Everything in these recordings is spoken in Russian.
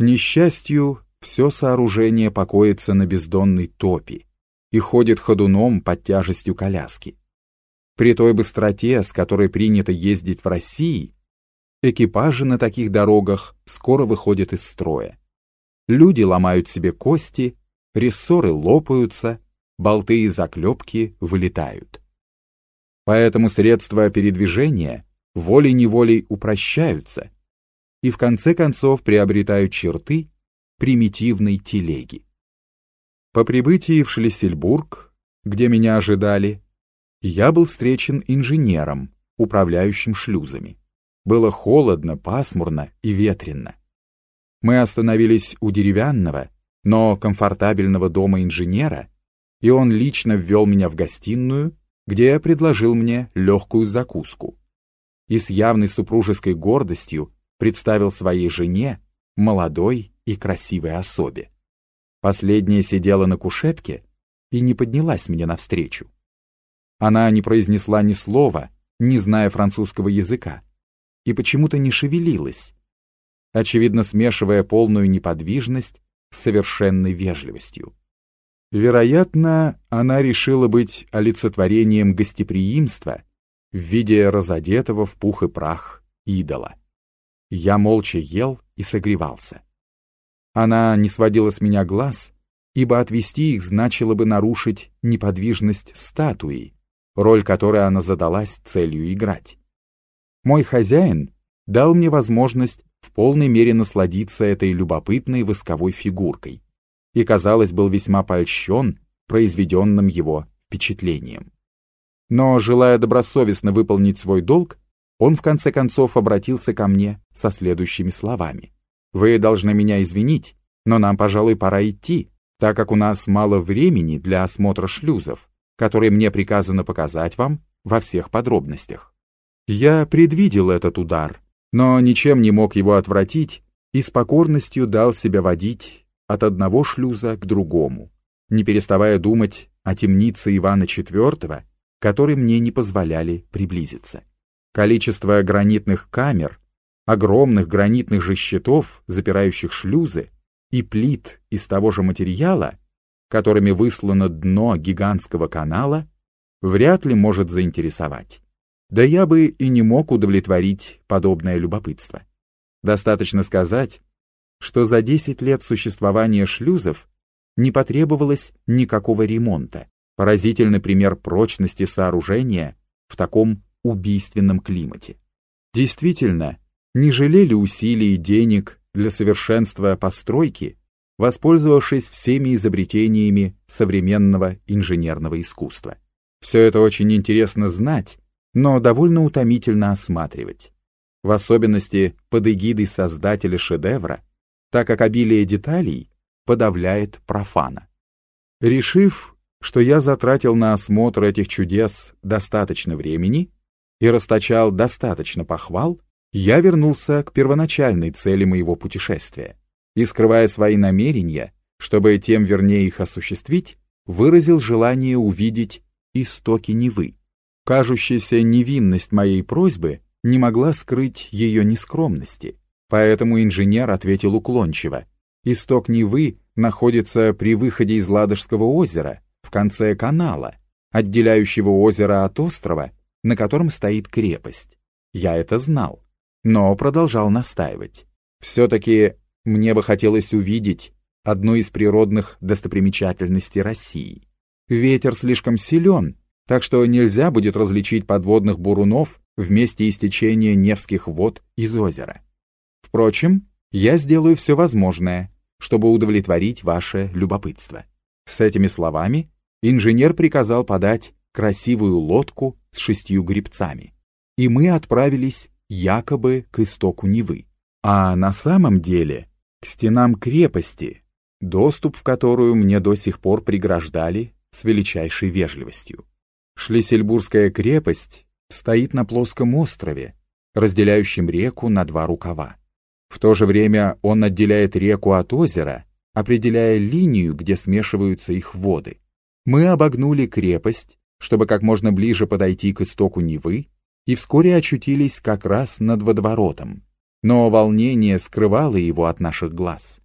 К несчастью, все сооружение покоится на бездонной топи и ходит ходуном под тяжестью коляски. При той быстроте, с которой принято ездить в России, экипажи на таких дорогах скоро выходят из строя. Люди ломают себе кости, рессоры лопаются, болты и заклепки вылетают. Поэтому средства передвижения волей-неволей упрощаются и в конце концов приобретают черты примитивной телеги. По прибытии в Шлиссельбург, где меня ожидали, я был встречен инженером, управляющим шлюзами. Было холодно, пасмурно и ветрено. Мы остановились у деревянного, но комфортабельного дома инженера, и он лично ввел меня в гостиную, где предложил мне легкую закуску. И с явной супружеской гордостью представил своей жене, молодой и красивой особе. Последняя сидела на кушетке и не поднялась мне навстречу. Она не произнесла ни слова, не зная французского языка, и почему-то не шевелилась, очевидно смешивая полную неподвижность с совершенной вежливостью. Вероятно, она решила быть олицетворением гостеприимства в виде разодетого в пух и прах идола. Я молча ел и согревался. Она не сводила с меня глаз, ибо отвести их значило бы нарушить неподвижность статуи, роль которой она задалась целью играть. Мой хозяин дал мне возможность в полной мере насладиться этой любопытной восковой фигуркой и, казалось, был весьма польщен произведенным его впечатлением. Но, желая добросовестно выполнить свой долг, он в конце концов обратился ко мне со следующими словами. «Вы должны меня извинить, но нам, пожалуй, пора идти, так как у нас мало времени для осмотра шлюзов, которые мне приказано показать вам во всех подробностях». Я предвидел этот удар, но ничем не мог его отвратить и с покорностью дал себя водить от одного шлюза к другому, не переставая думать о темнице Ивана IV, которой мне не позволяли приблизиться. Количество гранитных камер, огромных гранитных же щитов, запирающих шлюзы, и плит из того же материала, которыми выслано дно гигантского канала, вряд ли может заинтересовать. Да я бы и не мог удовлетворить подобное любопытство. Достаточно сказать, что за 10 лет существования шлюзов не потребовалось никакого ремонта. Поразительный пример прочности сооружения в таком убийственном климате. Действительно, не жалели усилий и денег для совершенства постройки, воспользовавшись всеми изобретениями современного инженерного искусства. Все это очень интересно знать, но довольно утомительно осматривать. В особенности под эгидой создателя шедевра, так как обилие деталей подавляет профана. Решив, что я затратил на осмотр этих чудес достаточно времени, и расточал достаточно похвал, я вернулся к первоначальной цели моего путешествия и, скрывая свои намерения, чтобы тем вернее их осуществить, выразил желание увидеть истоки Невы. Кажущаяся невинность моей просьбы не могла скрыть ее нескромности, поэтому инженер ответил уклончиво. Исток Невы находится при выходе из Ладожского озера, в конце канала, отделяющего озеро от острова на котором стоит крепость. Я это знал, но продолжал настаивать. Все-таки мне бы хотелось увидеть одну из природных достопримечательностей России. Ветер слишком силен, так что нельзя будет различить подводных бурунов в месте истечения Невских вод из озера. Впрочем, я сделаю все возможное, чтобы удовлетворить ваше любопытство. С этими словами инженер приказал подать красивую лодку с шестью гребцами, и мы отправились якобы к истоку Невы, а на самом деле к стенам крепости, доступ в которую мне до сих пор преграждали с величайшей вежливостью. Шлиссельбургская крепость стоит на плоском острове, разделяющем реку на два рукава. В то же время он отделяет реку от озера, определяя линию, где смешиваются их воды. Мы обогнули крепость чтобы как можно ближе подойти к истоку Невы, и вскоре очутились как раз над водоворотом, но волнение скрывало его от наших глаз.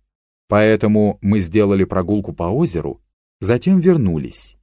Поэтому мы сделали прогулку по озеру, затем вернулись.